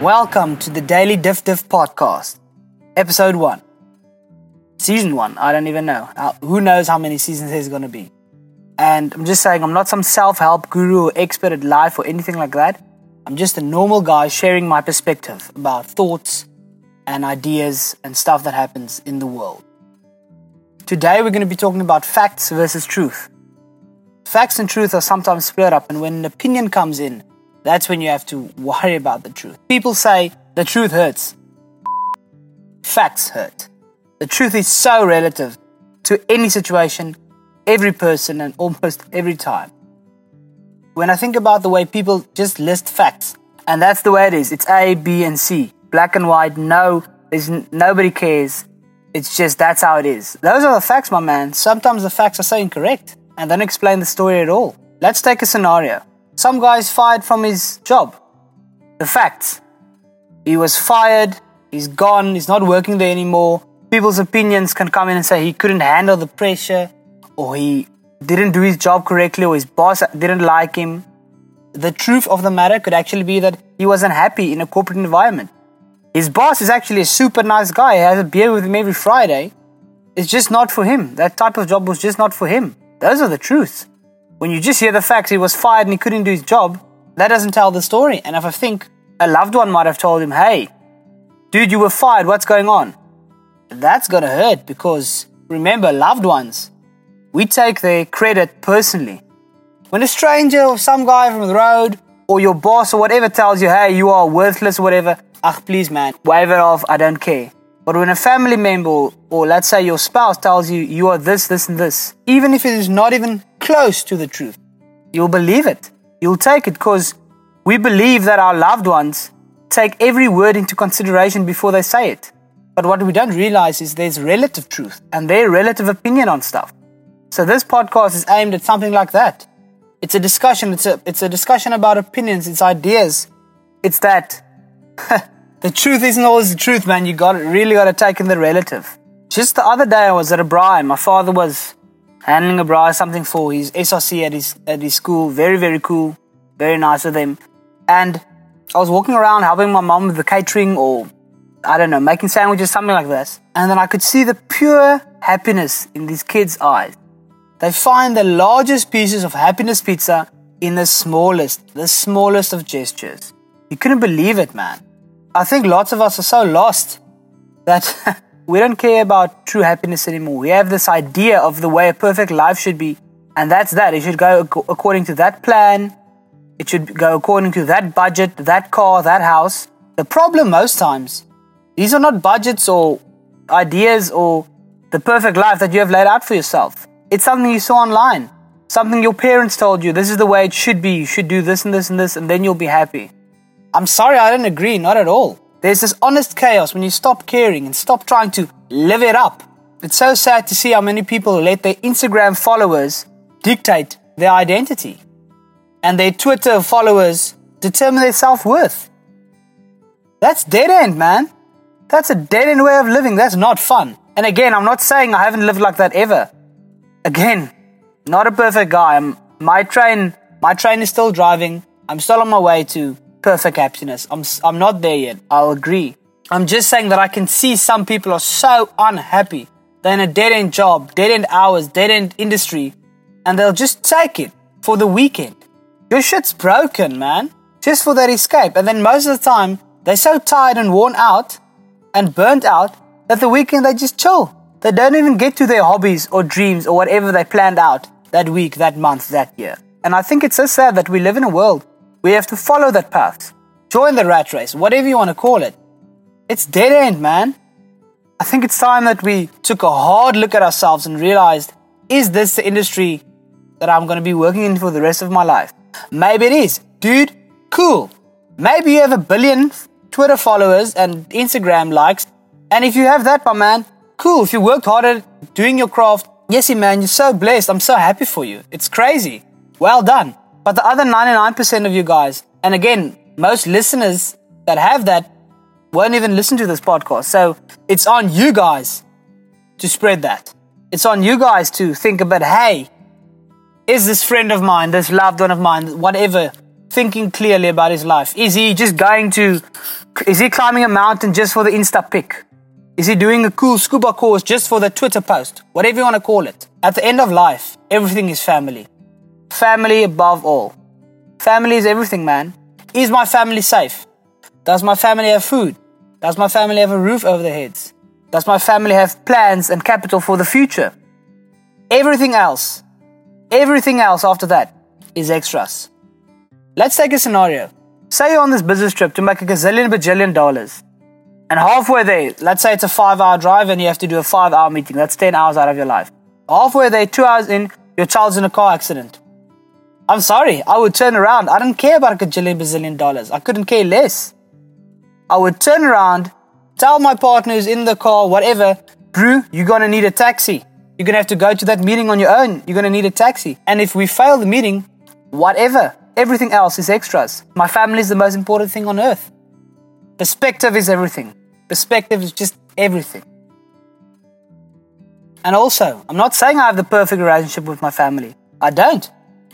Welcome to the Daily Diff Diff podcast, episode one, season one. I don't even know. Who knows how many seasons there's going to be? And I'm just saying, I'm not some self help guru or expert at life or anything like that. I'm just a normal guy sharing my perspective about thoughts and ideas and stuff that happens in the world. Today, we're going to be talking about facts versus truth. Facts and truth are sometimes split up, and when an opinion comes in, that's when you have to worry about the truth. People say the truth hurts. Facts hurt. The truth is so relative to any situation, every person, and almost every time. When I think about the way people just list facts, and that's the way it is it's A, B, and C. Black and white, no, there's n- nobody cares. It's just that's how it is. Those are the facts, my man. Sometimes the facts are so incorrect and don't explain the story at all. Let's take a scenario. Some guy's fired from his job. The facts. He was fired, he's gone, he's not working there anymore. People's opinions can come in and say he couldn't handle the pressure, or he didn't do his job correctly, or his boss didn't like him. The truth of the matter could actually be that he wasn't happy in a corporate environment. His boss is actually a super nice guy, he has a beer with him every Friday. It's just not for him. That type of job was just not for him. Those are the truths. When you just hear the fact he was fired and he couldn't do his job, that doesn't tell the story. And if I think a loved one might have told him, hey, dude, you were fired, what's going on? That's gonna hurt because remember, loved ones, we take their credit personally. When a stranger or some guy from the road or your boss or whatever tells you, hey, you are worthless or whatever, ah, please, man, wave it off, I don't care. But when a family member or let's say your spouse tells you you are this, this, and this, even if it is not even close to the truth, you'll believe it. You'll take it because we believe that our loved ones take every word into consideration before they say it. But what we don't realize is there's relative truth and their relative opinion on stuff. So this podcast is aimed at something like that. It's a discussion. It's a it's a discussion about opinions. It's ideas. It's that the truth isn't always the truth, man. You got really got to take in the relative. Just the other day, I was at a braai. My father was handling a braai, something for his SRC at his at his school. Very very cool, very nice of them. And I was walking around helping my mom with the catering or I don't know, making sandwiches, something like this. And then I could see the pure happiness in these kids' eyes. They find the largest pieces of happiness pizza in the smallest, the smallest of gestures. You couldn't believe it, man. I think lots of us are so lost that we don't care about true happiness anymore. We have this idea of the way a perfect life should be, and that's that. It should go according to that plan. It should go according to that budget, that car, that house. The problem most times, these are not budgets or ideas or the perfect life that you have laid out for yourself. It's something you saw online, something your parents told you. This is the way it should be. You should do this and this and this, and then you'll be happy. I'm sorry, I don't agree, not at all. There's this honest chaos when you stop caring and stop trying to live it up. It's so sad to see how many people let their Instagram followers dictate their identity and their Twitter followers determine their self worth. That's dead end, man. That's a dead end way of living. That's not fun. And again, I'm not saying I haven't lived like that ever. Again, not a perfect guy. I'm, my train, my train is still driving. I'm still on my way to perfect happiness. I'm, I'm not there yet. I'll agree. I'm just saying that I can see some people are so unhappy. They're in a dead end job, dead end hours, dead end industry, and they'll just take it for the weekend. Your shit's broken, man. Just for that escape. And then most of the time, they're so tired and worn out and burnt out that the weekend they just chill. They don't even get to their hobbies or dreams or whatever they planned out that week, that month, that year. And I think it's so sad that we live in a world we have to follow that path. Join the rat race, whatever you want to call it. It's dead end, man. I think it's time that we took a hard look at ourselves and realized is this the industry that I'm going to be working in for the rest of my life? Maybe it is. Dude, cool. Maybe you have a billion Twitter followers and Instagram likes. And if you have that, my man, cool. If you worked hard at doing your craft, yes, man, you're so blessed. I'm so happy for you. It's crazy. Well done. But the other 99% of you guys, and again, most listeners that have that won't even listen to this podcast. So it's on you guys to spread that. It's on you guys to think about, hey, is this friend of mine, this loved one of mine, whatever, thinking clearly about his life? Is he just going to, is he climbing a mountain just for the Insta pic? Is he doing a cool scuba course just for the Twitter post? Whatever you want to call it. At the end of life, everything is family. Family above all. Family is everything, man. Is my family safe? Does my family have food? Does my family have a roof over their heads? Does my family have plans and capital for the future? Everything else, everything else after that is extras. Let's take a scenario. Say you're on this business trip to make a gazillion bajillion dollars. And halfway there, let's say it's a five hour drive and you have to do a five hour meeting. That's 10 hours out of your life. Halfway there, two hours in, your child's in a car accident. I'm sorry, I would turn around. I don't care about a gajillion bazillion dollars. I couldn't care less. I would turn around, tell my partner who's in the car, whatever, Brew, you're gonna need a taxi. You're gonna have to go to that meeting on your own. You're gonna need a taxi. And if we fail the meeting, whatever, everything else is extras. My family is the most important thing on earth. Perspective is everything. Perspective is just everything. And also, I'm not saying I have the perfect relationship with my family. I don't.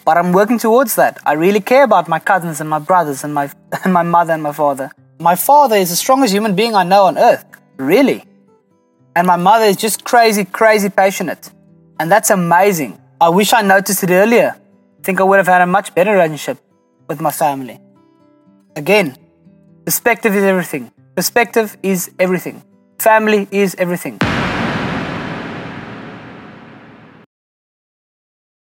But I'm working towards that. I really care about my cousins and my brothers and my, and my mother and my father. My father is the strongest human being I know on earth. Really. And my mother is just crazy, crazy passionate. And that's amazing. I wish I noticed it earlier. I think I would have had a much better relationship with my family. Again, perspective is everything. Perspective is everything. Family is everything.